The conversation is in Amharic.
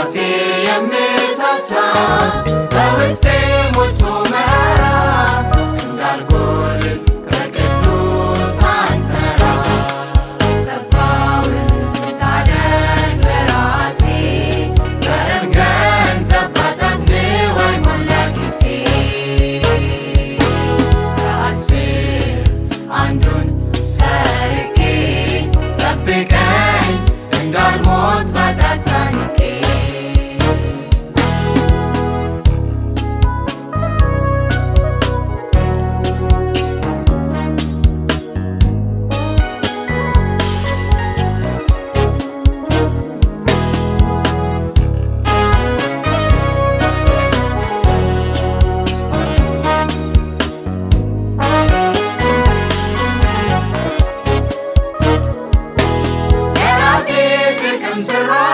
ለራሴ የምሳሳ በውስጤ ሞልቶ መራራ እንዳልጎል ከቅዱሳን ተራ ሰባውን ሳደርግ ለራሴ በእም ገንዘብ ባጣት ንዋይ ሞላ ከአስር አንዱን ሰርቄ ጠብቀኝ እንዳልሞት ታንቄ times there